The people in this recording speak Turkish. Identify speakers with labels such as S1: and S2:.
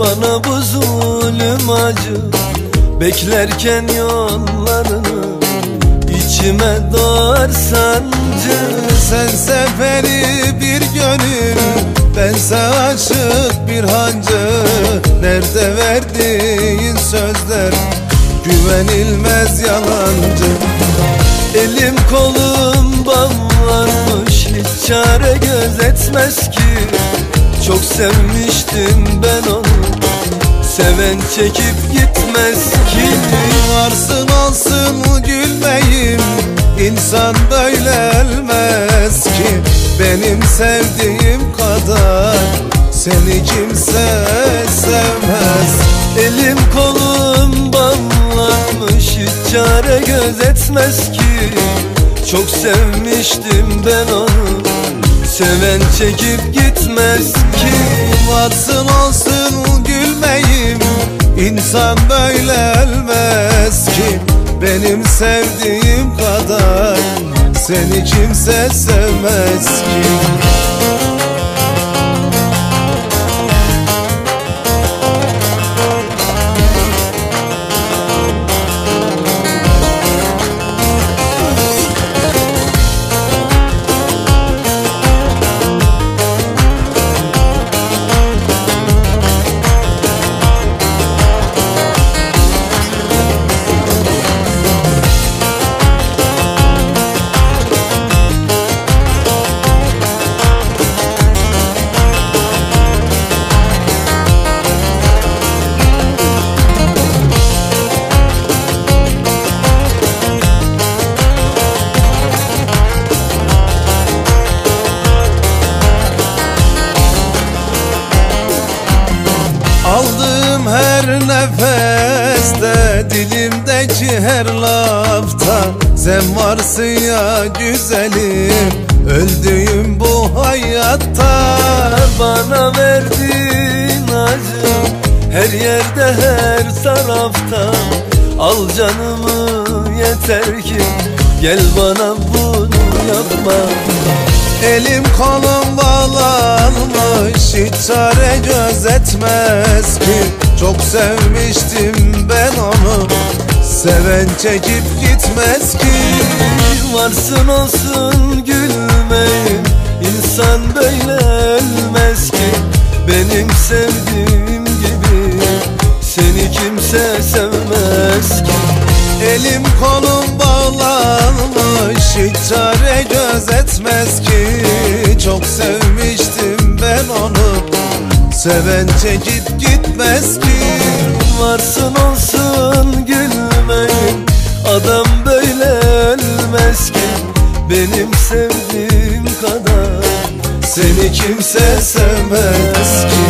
S1: bana bu zulüm acı. Beklerken yollarını içime dar sancı.
S2: Sen seferi bir gönül Bense aşık bir hancı. Nerede verdiğin sözler? Güvenilmez yalancı.
S1: Elim kolum bağlanmış Hiç çare gözetmez ki. Çok sevmiştim ben onu Seven çekip gitmez. Ki
S2: Varsın olsun gülmeyim İnsan böyle ölmez ki. Benim sevdiğim kadar Seni kimse sevmez.
S1: Elim kolum bağlanmış Hiç çare gözetmez ki. Çok sevmiştim ben onu. Seven çekip gitmez ki.
S2: Varsın olsun İnsan böyle ölmez ki Benim sevdiğim kadar. Seni kimse sevmez ki Aldığım her nefeste Dilimdeki her lafta Sen varsın ya güzelim Öldüğüm bu hayatta.
S1: Bana verdin acı Her yerde her tarafta. Al canımı yeter ki Gel bana bunu yapma.
S2: Elim kolum Hiç çare gözetmez ki. Çok sevmiştim ben onu. Seven çekip gitmez ki.
S1: Varsın olsun gülmeyin. İnsan böyle ölmez ki. Benim sevdiğim gibi Seni kimse sevmez ki.
S2: Elim kolum bağlanmış Hiç çare gözetmez ki. Çok sevmiştim ben onu Seven çekip gitmez ki.
S1: Varsın olsun gülmeyin. Adam böyle ölmez ki. Benim sevdiğim kadar.
S2: Seni kimse sevmez ki